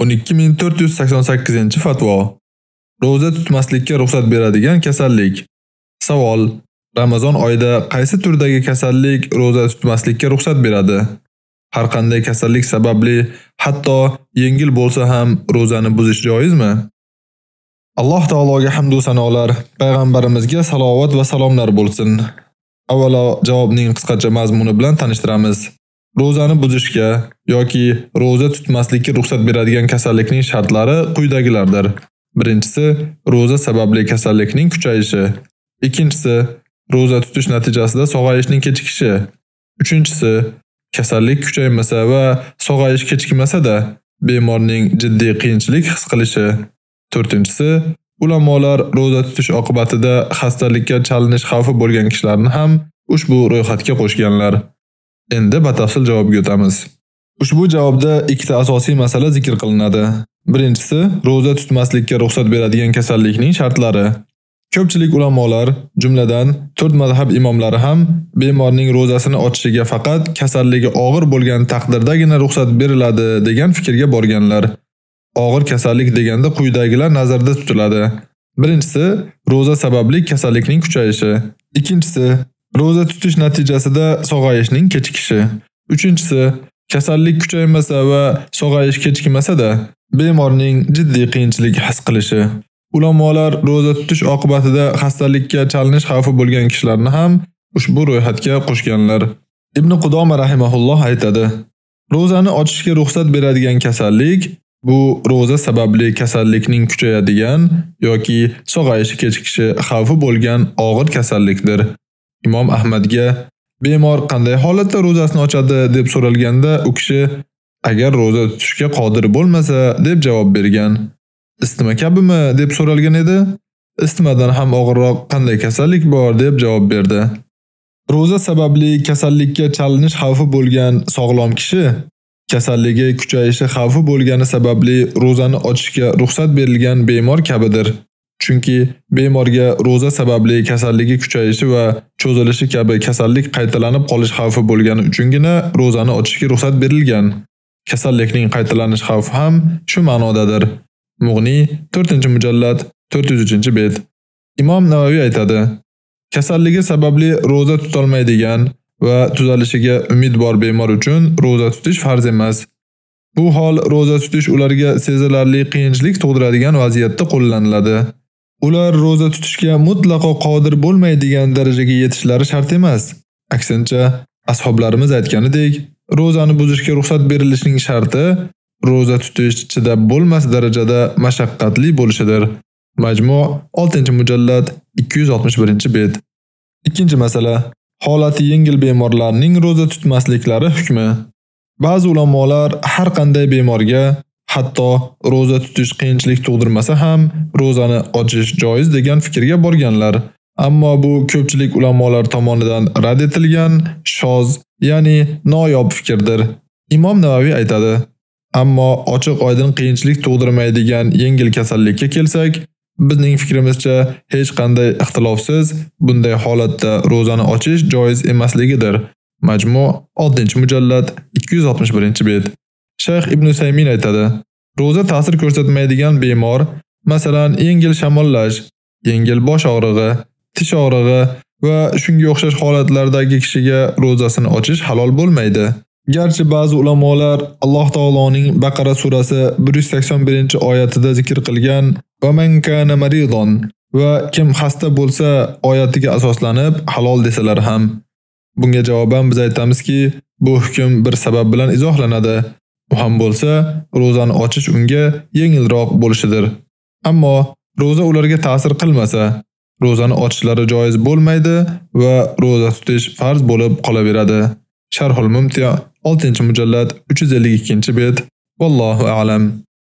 12488-fatvo. Roza tutmaslikka ruxsat beradigan kasallik. Savol: Ramazon oyida qaysi turdagi kasallik roza tutmaslikka ruxsat beradi? Har qanday kasallik sababli, hatto yengil bo'lsa ham rozani buzish joizmi? Alloh taologa hamd va sanolar, payg'ambarimizga salovat va salomlar bo'lsin. Avvalo javobning qisqacha mazmuni bilan tanishtiramiz. Rozani buzishga yoki roza tutmaslikka ruxsat beradigan kasallikning shartlari quyidagilardir. Birinchisi, roza sababli kasallikning kuchayishi. Ikkinchisi, roza tutish natijasida sog'ayishning kechikishi. Uchinchisi, kasallik kuchaymasa va sog'ayish kechikmasa-da, bemorning jiddiy qiyinchilik his qilishi. To'rtinchisi, ulamolar roza tutish oqibatida xastalikka chalinish xavfi bo'lgan kishilarni ham ushbu ro'yxatga qo'shganlar. Endi batafsil javobga o'tamiz. Ushbu javobda ikkita asosiy masala zikr qilinadi. Birinchisi, roza tutmaslikka ruxsat beradigan kasallikning shartlari. Ko'pchilik ulamolar, jumladan 4 mazhab imomlari ham bemorning rozasini ochishiga faqat kasalligi og'ir bo'lgan taqdirdagina ruxsat beriladi degan fikrga borganlar. Og'ir kasallik deganda quyidagilar nazarda tutiladi. Birinchisi, roza sababli kasallikning kuchayishi. Ikkinchisi, roza tutish natijasida sog'ayishning kechikishi. 3-uchinchisi, kasallik kuchaymasa va sog'ayish kechikmasa-da, bemorning jiddiy qiyinchilik his qilishi. Ulamolar roza tutish oqibatida xastalikka chalinish xavfi bo'lgan kishilarni ham ushbu ro'yxatga qo'shganlar. Ibn Qudoma rahimahulloh aytadi: Rozani ochishga ruxsat beradigan kasallik bu roza sababli kasallikning kuchayadigan yoki sog'ayishi kechikishi xavfi bo'lgan og'ir kasallikdir. Imom Ahmadga bemor qanday holatda rozasini ochadi deb so'ralganda u kishi agar roza tutishga qodir bo'lmasa deb javob bergan. Istima kabimi deb so'ralgan edi. Istimadan ham og'irroq qanday kasallik bor deb javob berdi. Roza sababli kasallikka chalinish xavfi bo'lgan sog'lom kishi kasalligi kuchayishi xavfi bo'lgani sababli rozani ochishga ruxsat berilgan bemor kabidir. Chunki bemorga roza sababli kasalligi kuchayishi va cho'zilishi kabi kasallik qaytalanib qolish xavfi bo'lgani uchungina rozani ochishga ruxsat berilgan. Kasallikning qaytalanish xavfi ham shu ma'nodadir. Mughni 4-mujallad 403-bet. Imom Navoiy aytadi: Kasalligi sababli roza tutolmaydigan va tuzalishiga umid bor bemor uchun roza tutish farz emas. Bu hol roza tutish ularga sezilarli qiyinchilik tug'diradigan vaziyatda qo'llaniladi. Ular roza tutishga mutlaqo qodir bo'lmaydigan darajaga yetishlari shart emas. Aksincha, ashoblarimiz aytganidek, rozani buzishga ruxsat berilishining sharti roza tutish chidab bo'lmas darajada mashaqqatli bo'lishidir. Majmu' 6-mujallad 261-bet. Ikkinchi masala: Holati yengil bemorlarning roza tutmasliklari hukmi. Ba'zi ulamolar har qanday bemorga hatto roza tutish qiyinchilik tug'dirmasa ham rozani ochish joiz degan fikrga borganlar. Ammo bu ko'pchilik ulamolar tomonidan rad etilgan shoz, ya'ni noyob fikrdir. Imom Navoiy aytadi: Ammo ochiq oydin qiyinchilik tug'dirmaydigan yengil kasallikka kelsak, bizning fikrimizcha hech qanday ixtilofsiz bunday holatda rozani ochish joiz emasligidir. Majmu' 6-mujallad 261-bet. Shayx Ibn Saymin aytadi: Roza ta'sir ko'rsatmaydigan bemor, masalan, yengil shamollash, yengil bosh og'rig'i, tish og'rig'i va shunga o'xshash holatlardagi kishiga rozasini ochish halol bo'lmaydi. Garchi ba'zi ulamolar Alloh taoloning Baqara surasi 181-oyatida zikr qilgan "Va man kana maridon" va kim xasta bo'lsa oyatiga asoslanib halol desalar ham, bunga javoban biz aytamizki, bu hukm bir sabab bilan izohlanadi. U ham bo'lsa, rozani ochish unga yengilroq bo'lishidir. Ammo roza ularga ta'sir qilmasa, rozani ochishlari joiz bo'lmaydi va roza tutish farz bo'lib qolaveradi. Sharhul Mumtiyo 6-mujallad 352-bet. Vallohu a'lam.